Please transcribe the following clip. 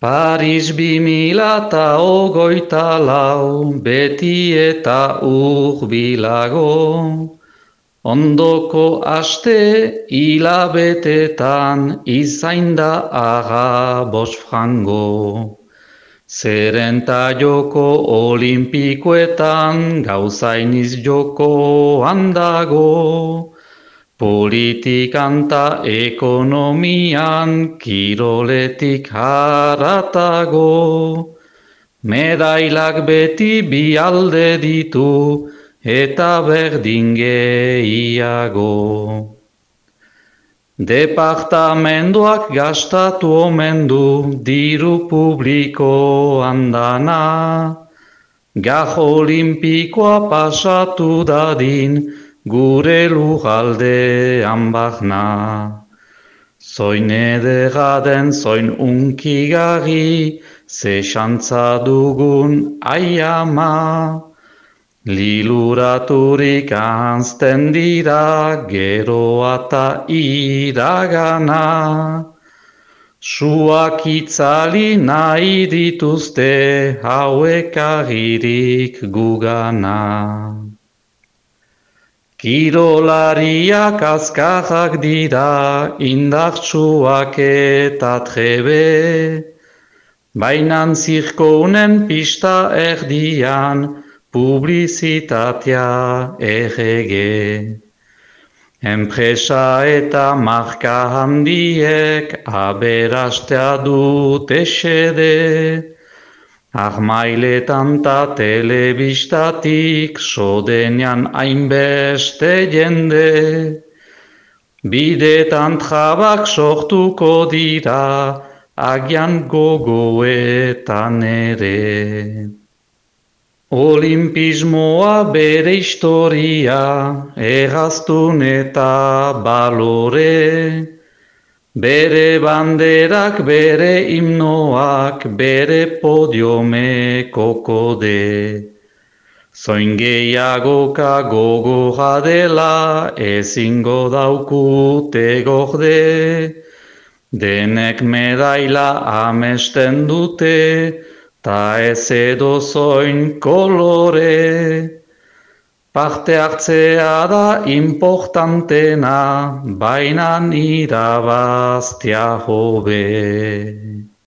Paris bi mila eta ogoita lau, beti eta urbilago. Ondoko aste hilabetetan izain da aga bos frango. Zerenta joko olimpikoetan gauzainiz joko handago. Politikan ta ekonomian kiroletik haratago, medailak beti bi alde ditu eta berdin gehiago. Departamenduak gastatu omen du diru publiko handana, gaj olimpikoa pasatu dadin, gure lujaldean bahna. Zoin edera den, zoin unkigari, ze xantza dugun aiama. Liluraturik anzten dira, gero eta iragana. Suak itzali nahi dituzte, hauek agirik gugana. Kirolariak azkajak dira, indartsuak eta trebe, bainan zirkounen pista erdian, publizitatea errege. Enpresa eta marka handiek aberastea dut esede, Ahmailetan ta telebistatik sodenean hainbeste jende, bidetan trabak sortuko dira agian gogoetan ere. Olimpismoa bere historia, erraztun eta balore, Bere banderak, bere himnoak, bere podiome kokode. Zoin gehiagoka gogo jadela, ezingo daukute gorde. Denek medaila amesten dute, ta ez edo zoin kolore. Parte hartzea da importantena, baina irabaztea hobe.